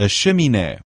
Euh, cheminée